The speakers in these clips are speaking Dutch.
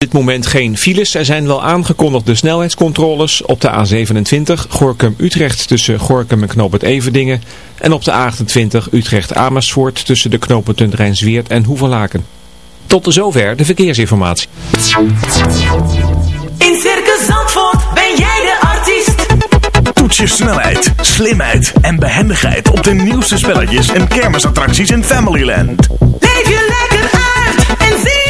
dit moment geen files. Er zijn wel aangekondigde snelheidscontroles op de A27 Gorkum-Utrecht tussen Gorkum en Knoop Everdingen. En op de A28 Utrecht-Amersfoort tussen de knooppunten Rijnsweert en Hoevelaken. Tot zover de verkeersinformatie. In Circus Zandvoort ben jij de artiest. Toets je snelheid, slimheid en behendigheid op de nieuwste spelletjes en kermisattracties in Familyland. Leef je lekker uit en zie.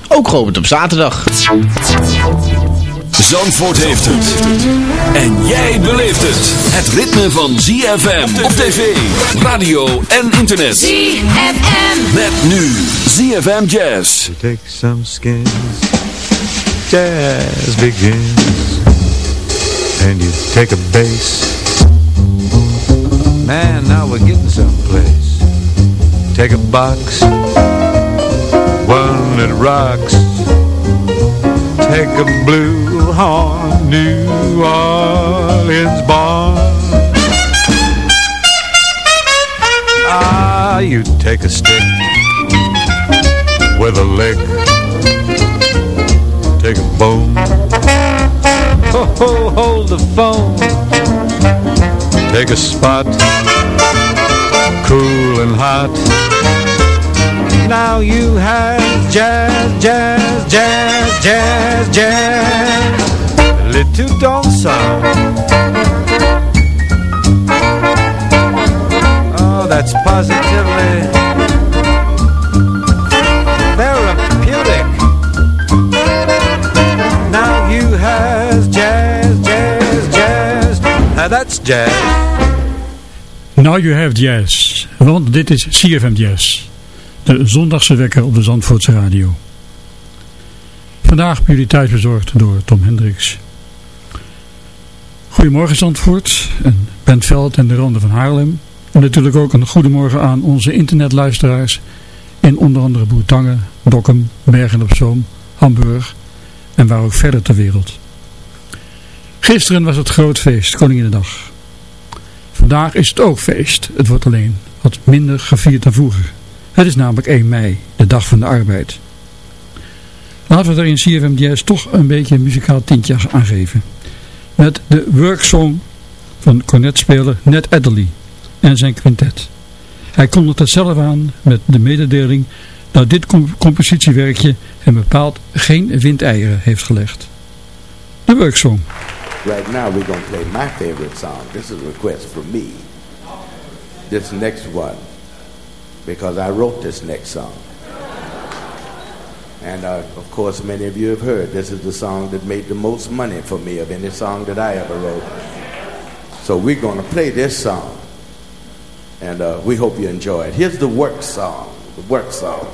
ook geopend op zaterdag. Zandvoort heeft het. En jij beleeft het. Het ritme van ZFM op tv, radio en internet. ZFM. Met nu ZFM Jazz. Take some skins. Jazz begins. And you take a bass. Man, now we're getting someplace. Take a box. One that rocks. Take a blue horn, New Orleans born. Ah, you take a stick with a lick. Take a bone. Ho, ho, hold the phone. Take a spot. Cool and hot. Now you have jazz, jazz, jazz, jazz, jazz. Little sound. Oh, that's positively that's jazz. Now you have jazz, want dit is CFM Jazz. De zondagse wekker op de Zandvoortse radio. Vandaag bij jullie thuis bezorgd door Tom Hendricks. Goedemorgen Zandvoort, en Bentveld en de Ronde van Haarlem. En natuurlijk ook een goedemorgen aan onze internetluisteraars in onder andere Boertangen, Dokkum, Bergen op Zoom, Hamburg en waar ook verder ter wereld. Gisteren was het groot feest, Koninginnedag. Vandaag is het ook feest. Het wordt alleen wat minder gevierd dan vroeger. Het is namelijk 1 mei, de dag van de arbeid. Laten we er in CFM toch een beetje een muzikaal tintje aan geven. Met de worksong van cornetspeler Ned Adderley en zijn quintet. Hij kondigt het zelf aan met de mededeling dat dit compositiewerkje hem bepaald geen windeieren heeft gelegd. De worksong. Right now we're going to play my favorite song. This is a request from me. This next one. Because I wrote this next song. And uh, of course many of you have heard this is the song that made the most money for me of any song that I ever wrote. So we're going to play this song. And uh, we hope you enjoy it. Here's the work song. The work song.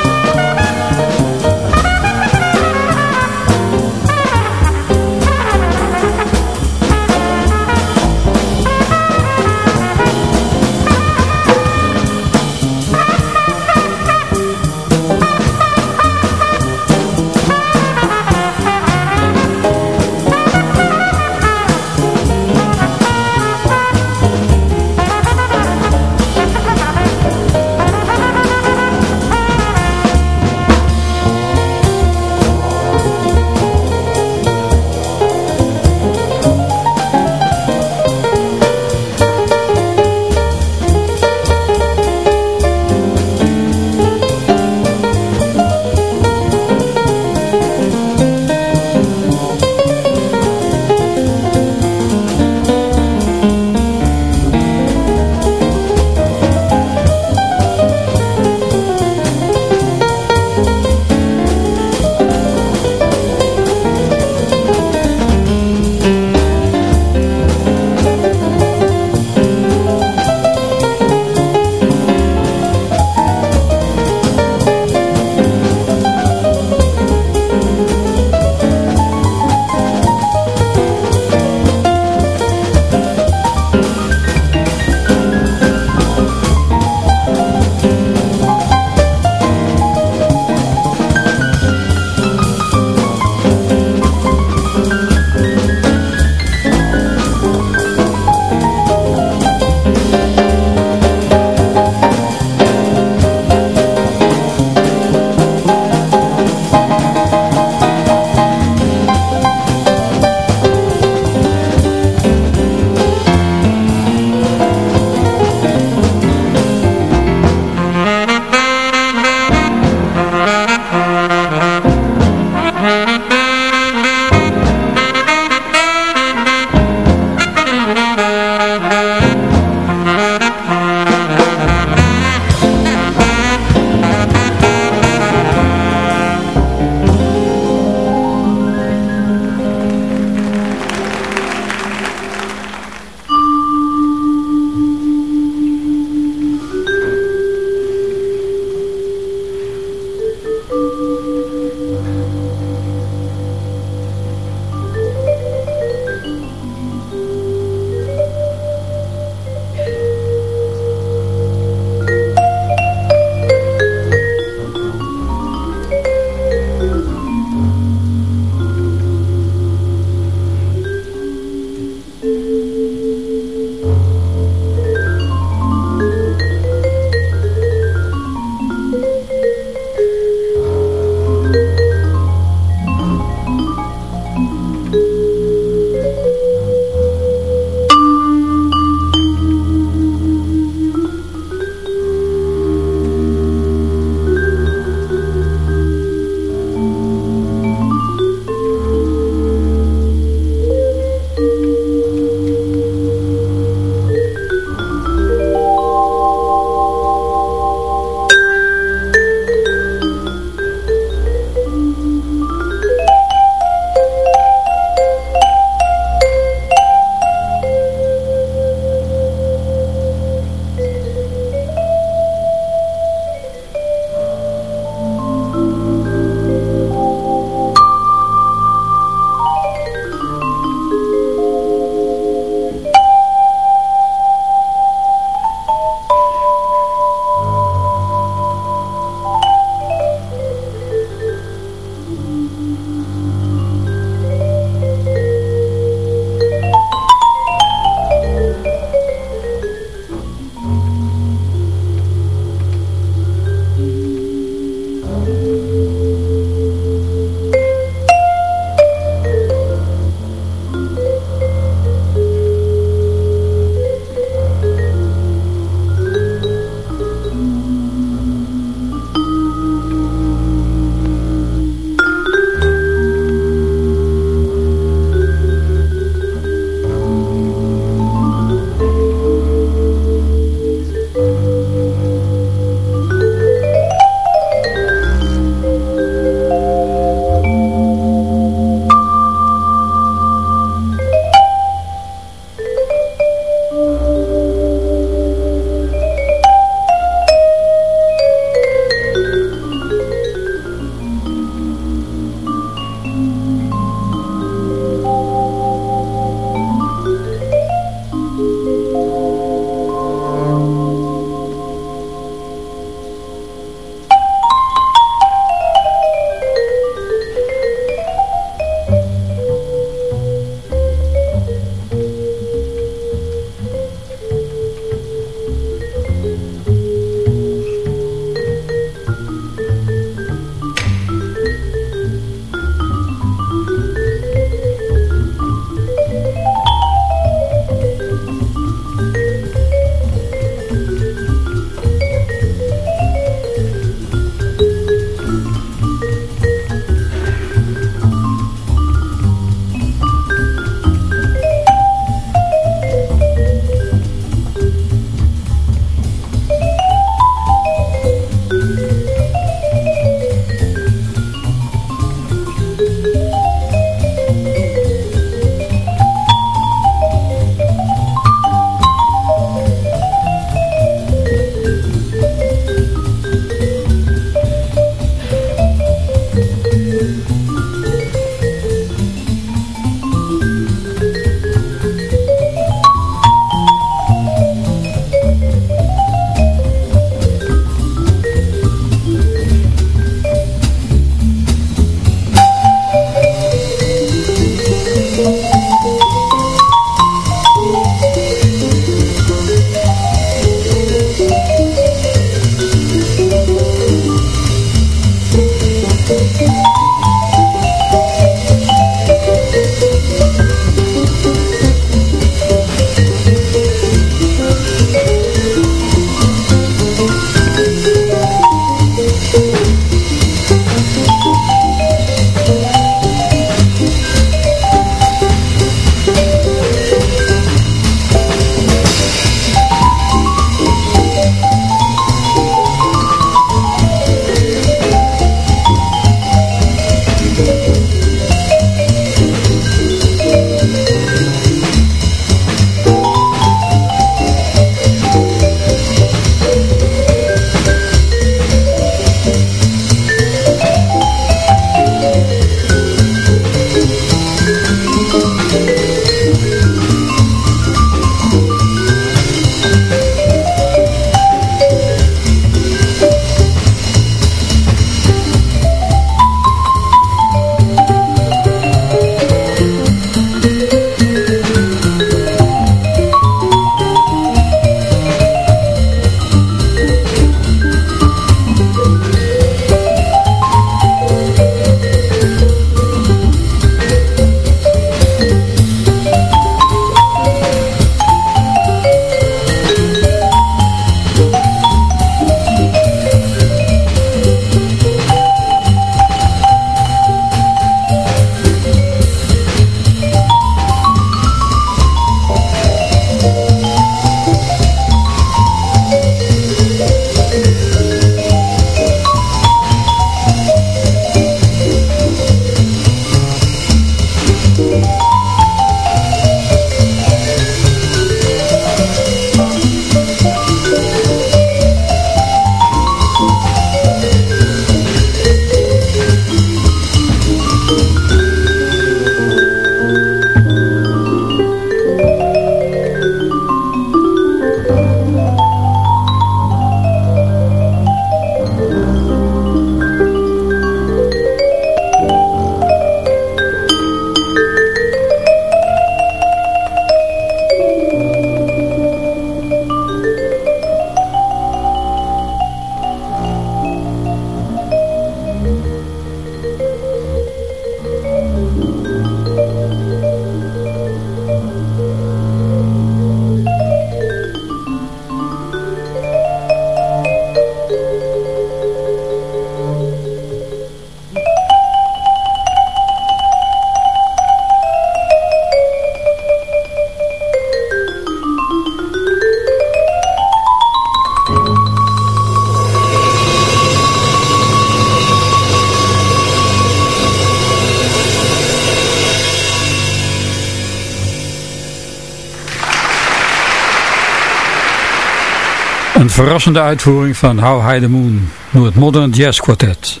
Verrassende uitvoering van How High the Moon door het Modern Jazz Quartet.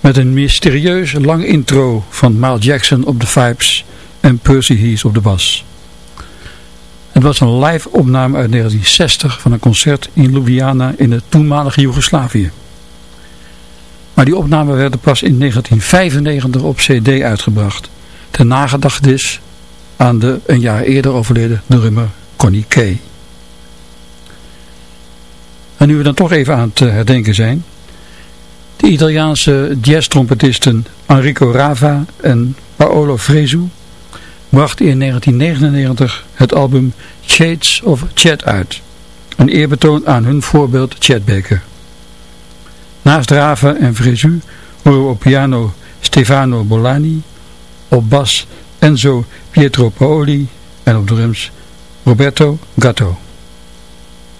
Met een mysterieus lang intro van Miles Jackson op de vibes en Percy Heath op de bas. Het was een live opname uit 1960 van een concert in Ljubljana in het toenmalige Joegoslavië. Maar die opnamen werden pas in 1995 op cd uitgebracht. Ten nagedachtenis aan de een jaar eerder overleden drummer Connie Kay. En nu we dan toch even aan het eh, herdenken zijn. De Italiaanse jazztrompetisten Enrico Rava en Paolo Fresu brachten in 1999 het album Shades of Chet uit. Een eerbetoon aan hun voorbeeld Chet Baker. Naast Rava en Fresu horen we op piano Stefano Bolani, op bas Enzo Pietro Paoli en op drums Roberto Gatto.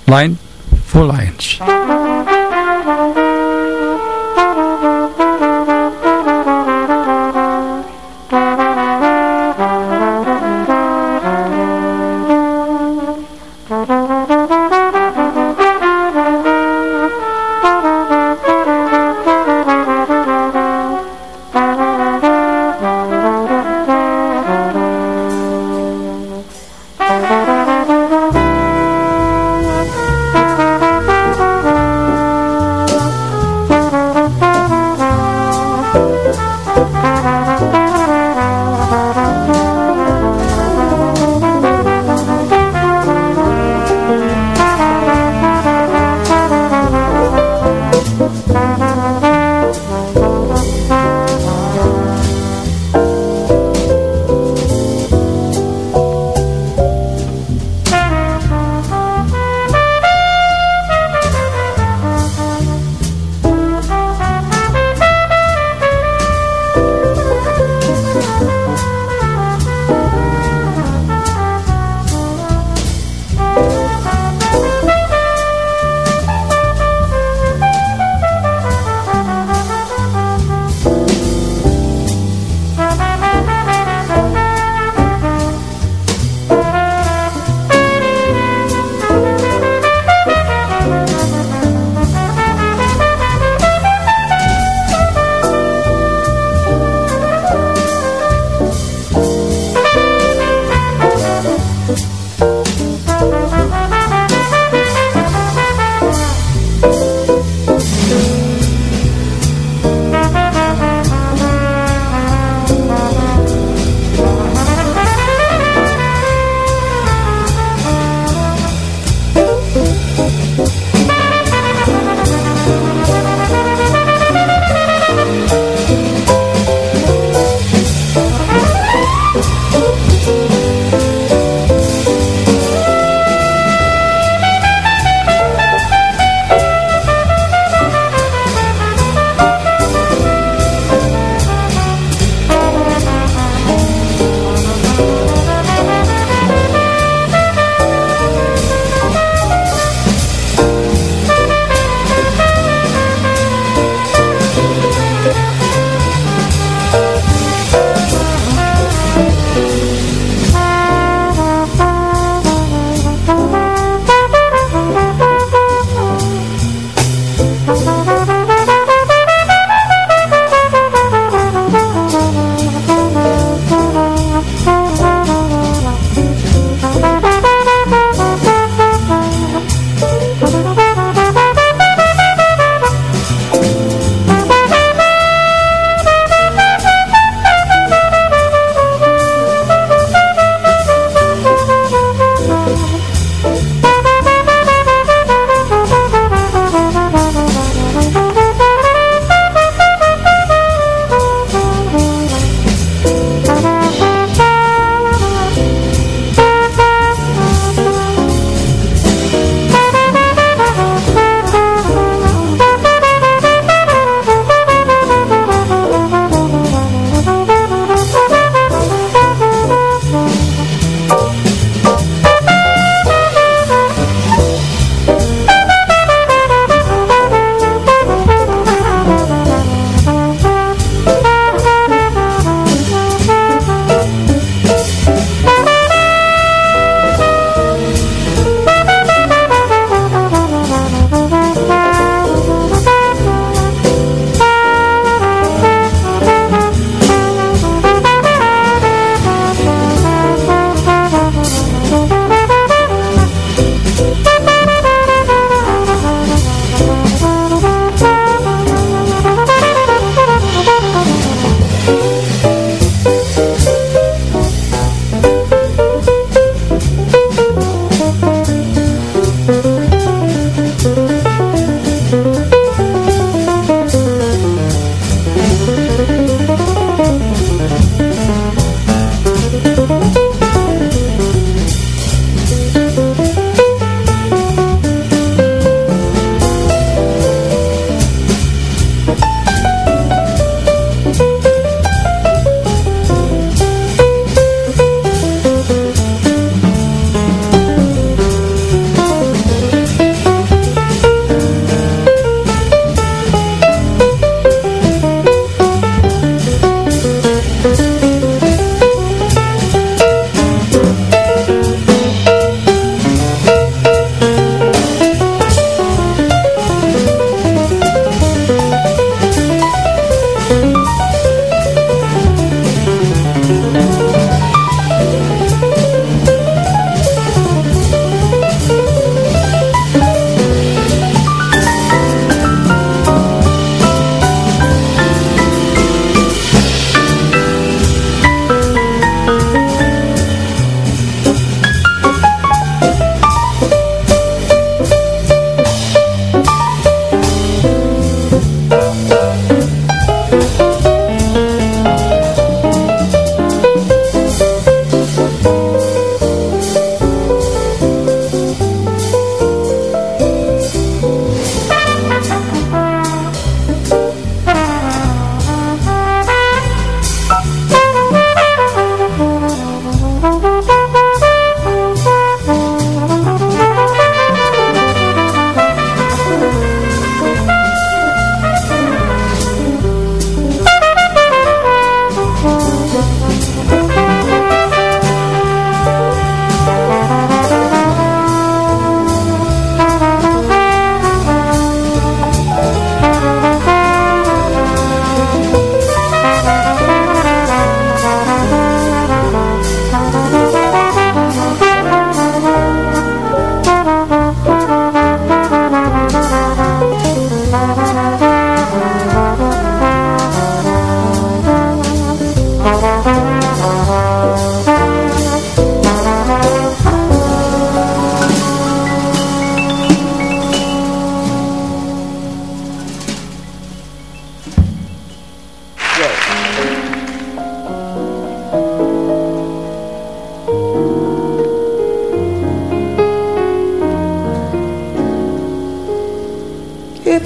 Line for Lions.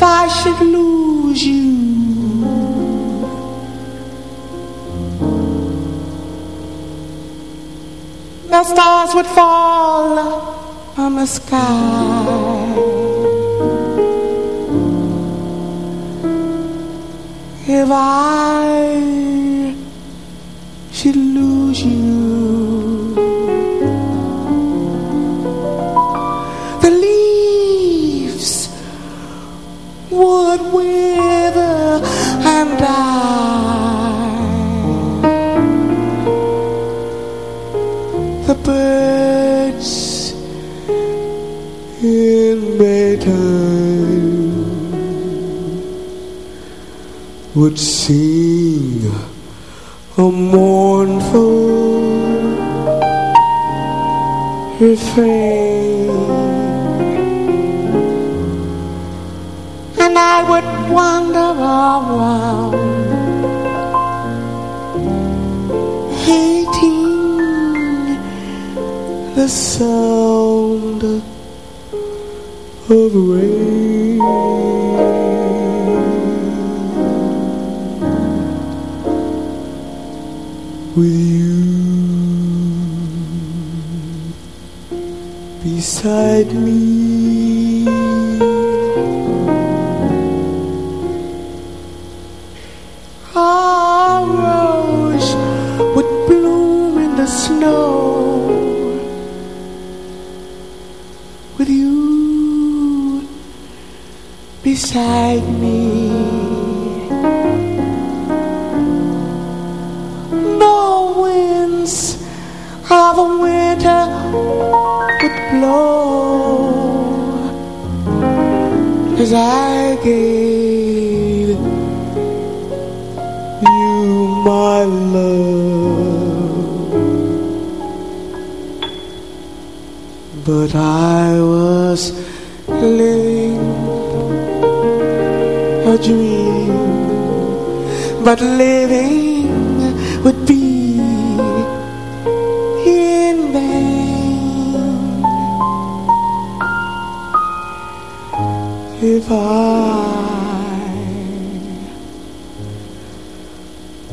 I should lose you. The stars would fall from the sky. If I a mournful refrain, and I would wander around, hating the sound of rain. With you beside me. Rose would bloom in the snow with you beside me. Blow as I gave you my love. But I was living a dream, but living I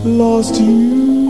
lost you.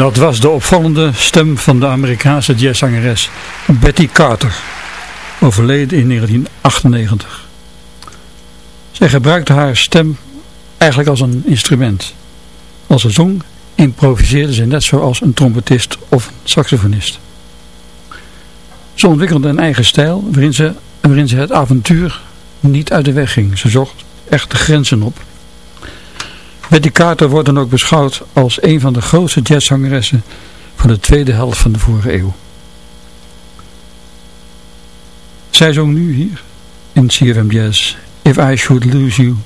Dat was de opvallende stem van de Amerikaanse jazzzangeres Betty Carter, overleden in 1998. Zij gebruikte haar stem eigenlijk als een instrument. Als ze zong, improviseerde ze net zoals een trompetist of een saxofonist. Ze ontwikkelde een eigen stijl waarin ze, waarin ze het avontuur niet uit de weg ging. Ze zocht echt de grenzen op. Betty Carter wordt dan ook beschouwd als een van de grootste jazzzangeressen van de tweede helft van de vorige eeuw. Zij zong nu hier in CFM Jazz If I Should Lose You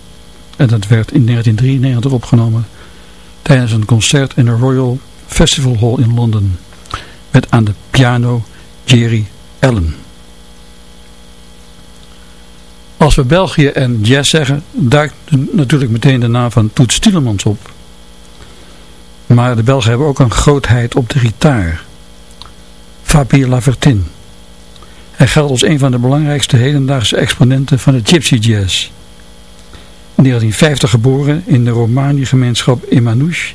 en dat werd in 1993 opgenomen tijdens een concert in de Royal Festival Hall in Londen met aan de piano Jerry Allen. Als we België en jazz zeggen, duikt natuurlijk meteen de naam van Toet Stielemans op. Maar de Belgen hebben ook een grootheid op de gitaar. Fabien Lavertin. Hij geldt als een van de belangrijkste hedendaagse exponenten van de gypsy jazz. In 1950 geboren in de Romani-gemeenschap in Manouche.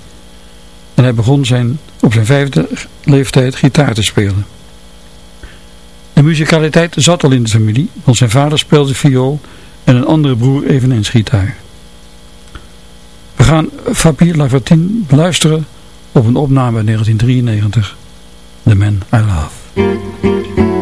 En hij begon zijn, op zijn vijfde leeftijd gitaar te spelen. De muzikaliteit zat al in de familie, want zijn vader speelde viool en een andere broer eveneens gitaar. We gaan Fabien Lavertin beluisteren op een opname in 1993, The Man I Love.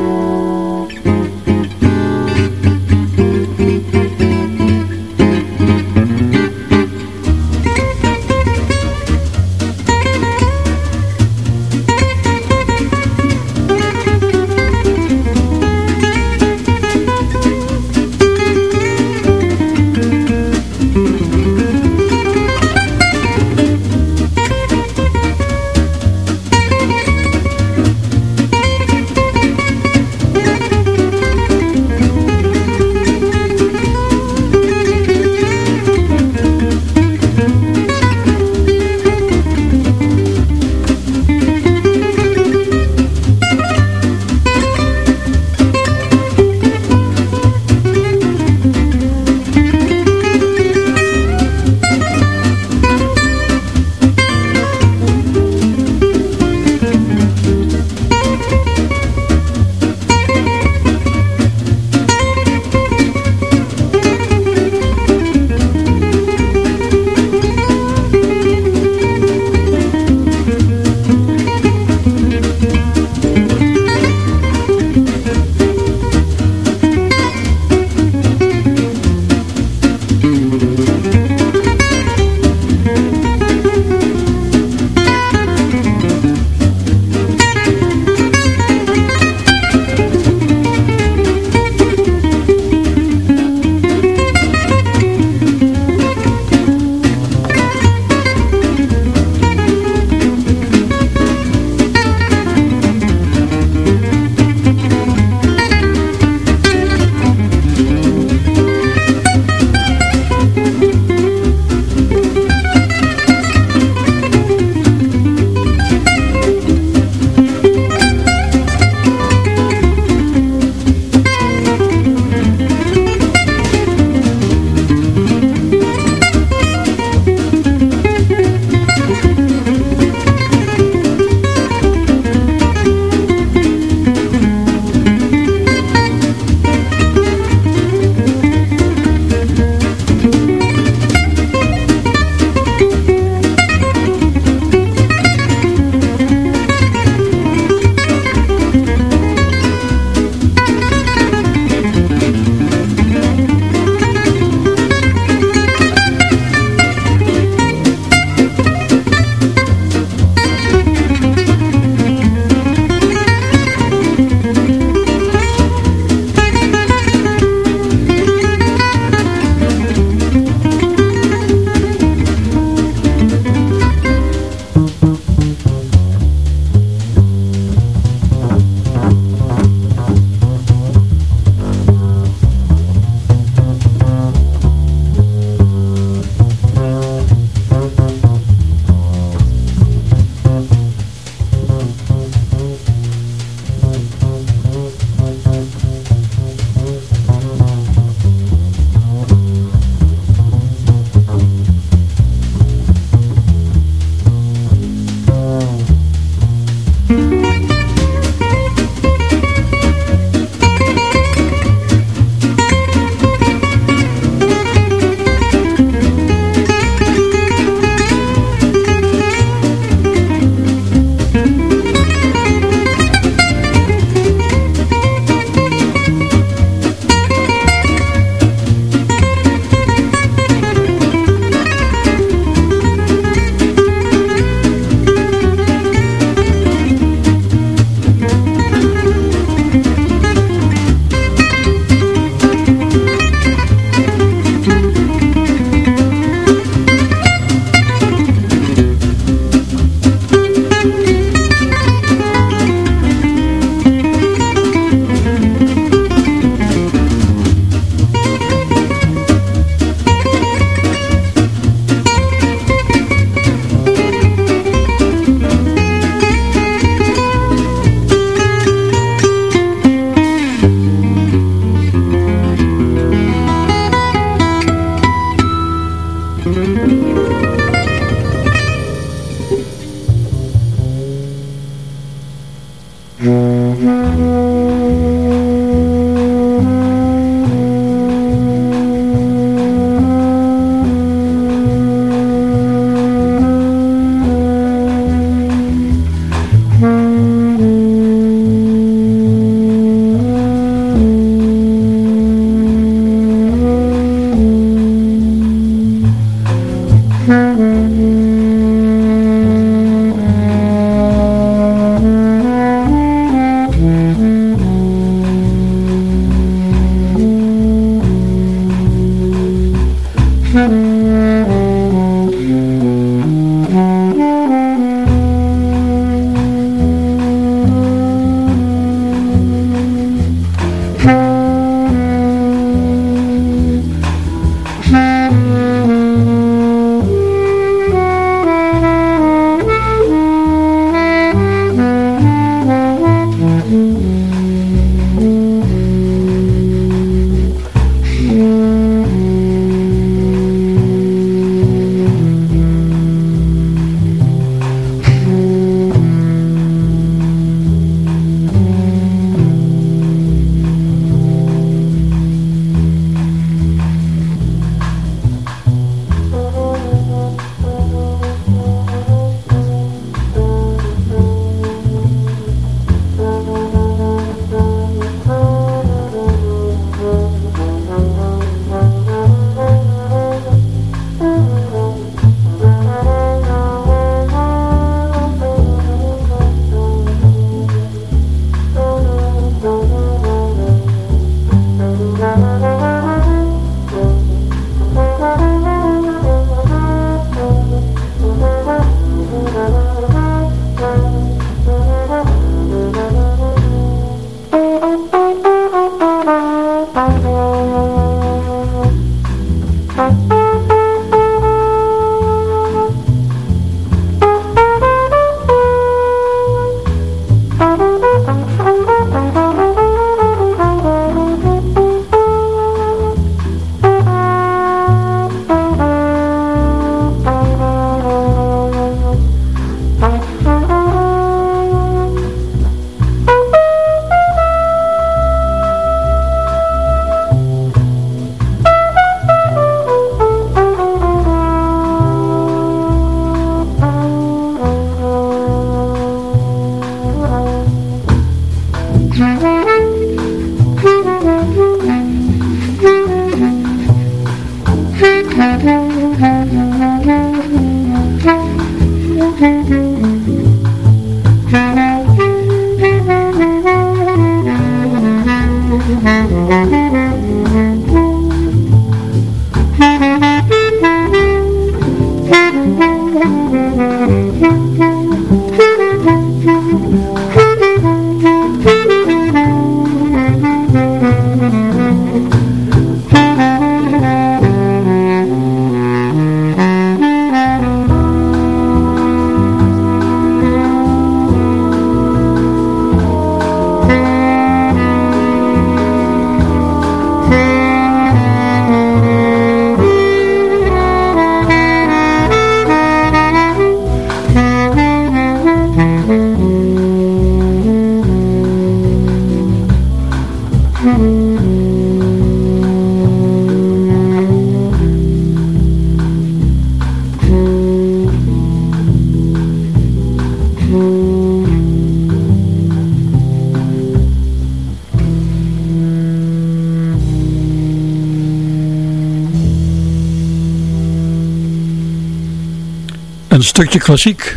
Stukje klassiek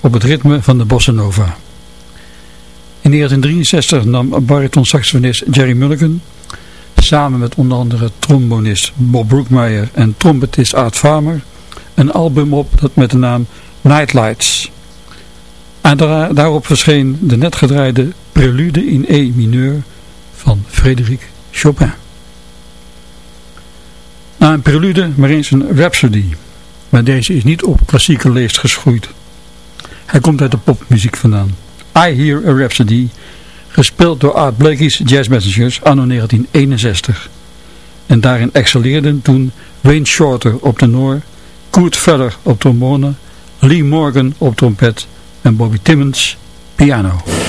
op het ritme van de bossa nova. In 1963 nam bariton-saxofonist Jerry Mulligan samen met onder andere trombonist Bob Brookmeyer en trompetist Art Farmer een album op dat met de naam Nightlights. En daarop verscheen de net gedraaide Prelude in E mineur van Frédéric Chopin. Na een prelude maar eens een Rhapsody maar deze is niet op klassieke leest geschoeid. Hij komt uit de popmuziek vandaan. I Hear a Rhapsody, gespeeld door Art Blakey's Jazz Messengers anno 1961. En daarin excelleerden toen Wayne Shorter op tenor, Kurt Feller op trombone, Lee Morgan op trompet en Bobby Timmons piano.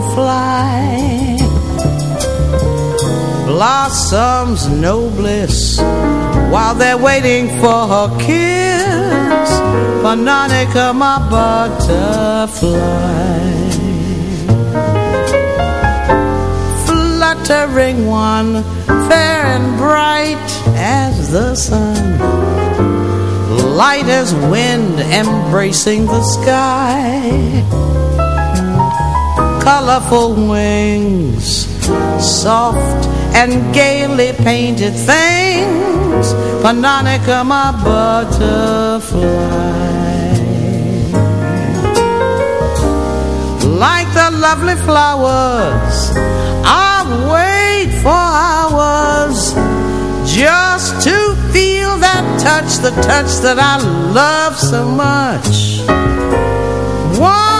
Able to fly. Blossoms no bliss while they're waiting for her kiss. Bononica, my butterfly. Fluttering one, fair and bright as the sun. Light as wind embracing the sky. Colorful wings, soft and gaily painted things. Panonica, my butterfly. Like the lovely flowers, I wait for hours just to feel that touch, the touch that I love so much. One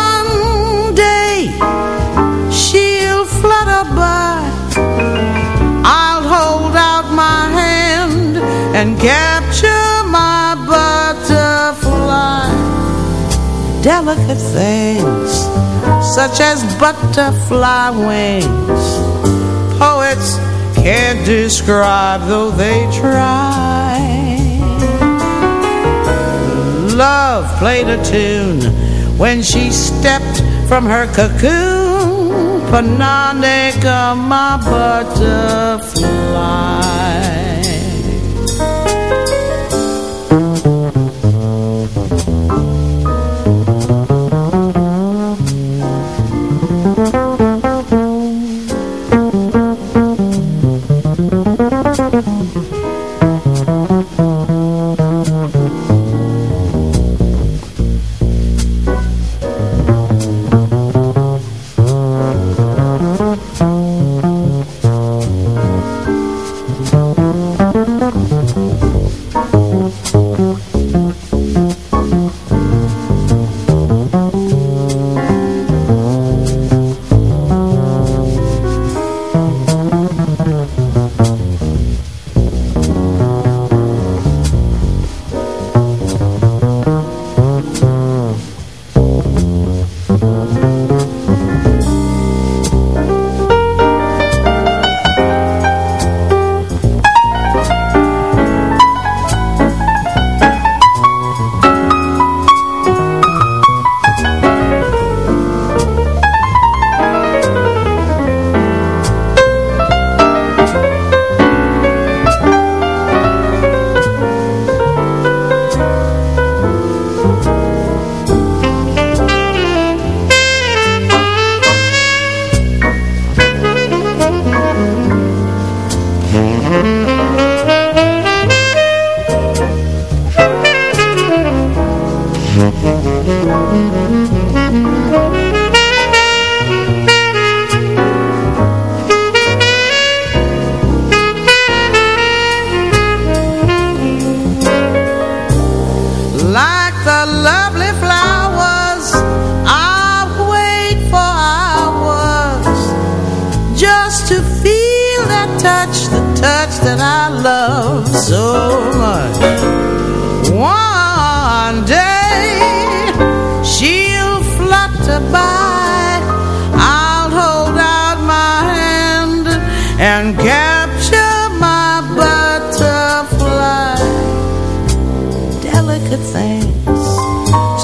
and capture my butterfly. Delicate things such as butterfly wings. Poets can't describe though they try. Love played a tune when she stepped from her cocoon. Pananeka, my butterfly.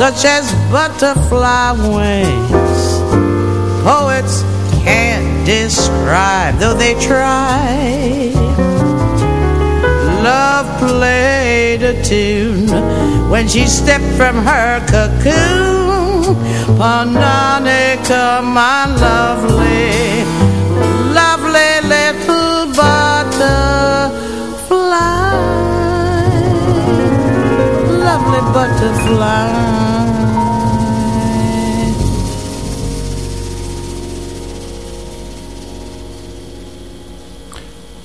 Such as butterfly wings. Poets can't describe, though they try. Love played a tune when she stepped from her cocoon. Panonica, my lovely, lovely little butterfly lovely butterfly.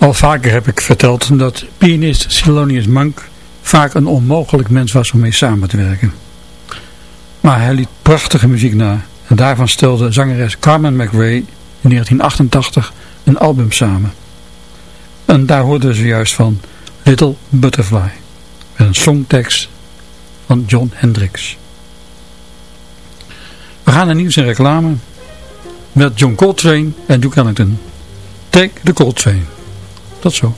Al vaker heb ik verteld dat pianist Silonius Monk vaak een onmogelijk mens was om mee samen te werken. Maar hij liet prachtige muziek na en daarvan stelde zangeres Carmen McRae in 1988 een album samen. En daar hoorden ze juist van Little Butterfly met een songtekst van John Hendricks. We gaan naar nieuws en reclame met John Coltrane en Duke Ellington. Take the Coltrane. Tot zo.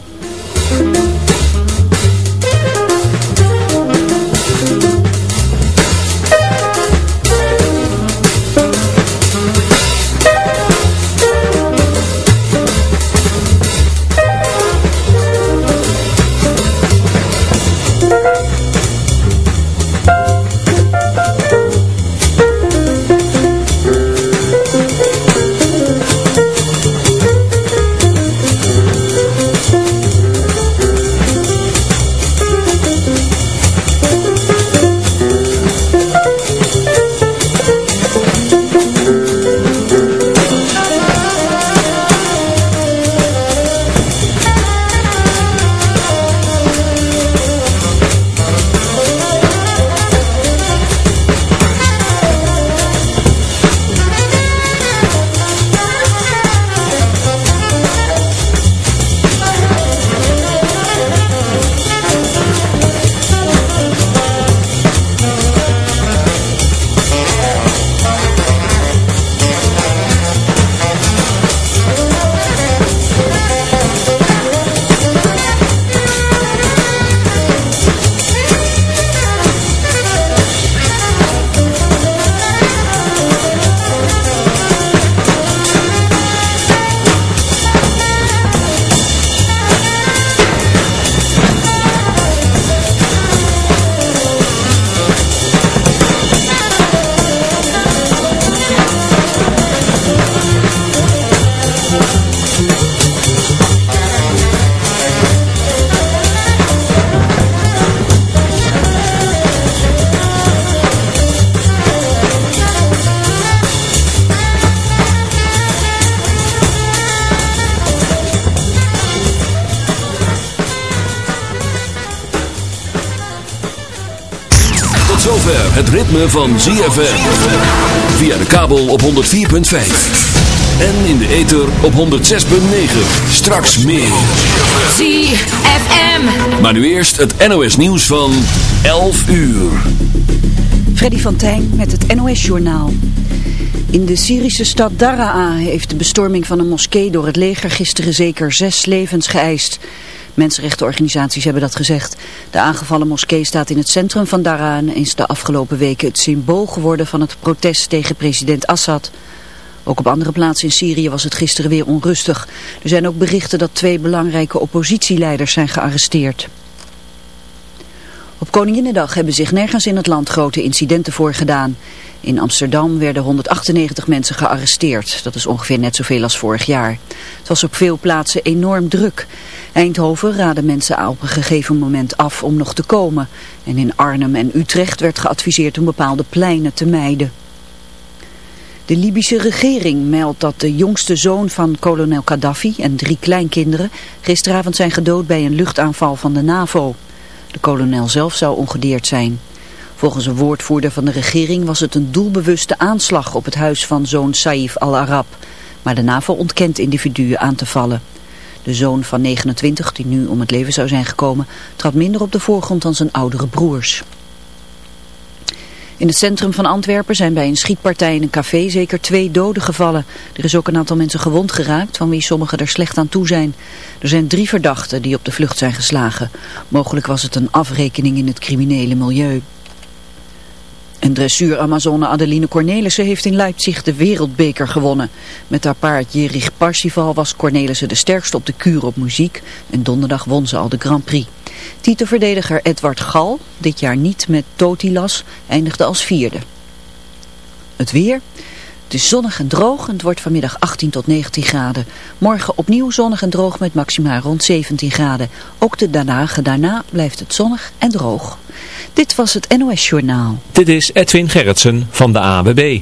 Ritme van ZFM. Via de kabel op 104.5. En in de ether op 106.9. Straks meer. ZFM. Maar nu eerst het NOS nieuws van 11 uur. Freddy van Tijn met het NOS Journaal. In de Syrische stad Daraa heeft de bestorming van een moskee door het leger gisteren zeker zes levens geëist. Mensenrechtenorganisaties hebben dat gezegd. De aangevallen moskee staat in het centrum van Daraa en is de afgelopen weken het symbool geworden van het protest tegen president Assad. Ook op andere plaatsen in Syrië was het gisteren weer onrustig. Er zijn ook berichten dat twee belangrijke oppositieleiders zijn gearresteerd. Op Koninginnedag hebben zich nergens in het land grote incidenten voorgedaan. In Amsterdam werden 198 mensen gearresteerd. Dat is ongeveer net zoveel als vorig jaar. Het was op veel plaatsen enorm druk. Eindhoven raadde mensen op een gegeven moment af om nog te komen. En in Arnhem en Utrecht werd geadviseerd om bepaalde pleinen te mijden. De Libische regering meldt dat de jongste zoon van kolonel Gaddafi en drie kleinkinderen gisteravond zijn gedood bij een luchtaanval van de NAVO. De kolonel zelf zou ongedeerd zijn. Volgens een woordvoerder van de regering was het een doelbewuste aanslag op het huis van zoon Saif al-Arab. Maar de NAVO ontkent individuen aan te vallen. De zoon van 29, die nu om het leven zou zijn gekomen, trad minder op de voorgrond dan zijn oudere broers. In het centrum van Antwerpen zijn bij een schietpartij in een café zeker twee doden gevallen. Er is ook een aantal mensen gewond geraakt, van wie sommigen er slecht aan toe zijn. Er zijn drie verdachten die op de vlucht zijn geslagen. Mogelijk was het een afrekening in het criminele milieu. En dressuur-Amazone Adeline Cornelissen heeft in Leipzig de wereldbeker gewonnen. Met haar paard Jerich Parsifal was Cornelissen de sterkste op de kuur op muziek. En donderdag won ze al de Grand Prix. Titelverdediger Edward Gal, dit jaar niet met Totilas, eindigde als vierde. Het weer... Het is zonnig en droog en het wordt vanmiddag 18 tot 19 graden. Morgen opnieuw zonnig en droog met maximaal rond 17 graden. Ook de dagen daarna blijft het zonnig en droog. Dit was het NOS Journaal. Dit is Edwin Gerritsen van de ABB.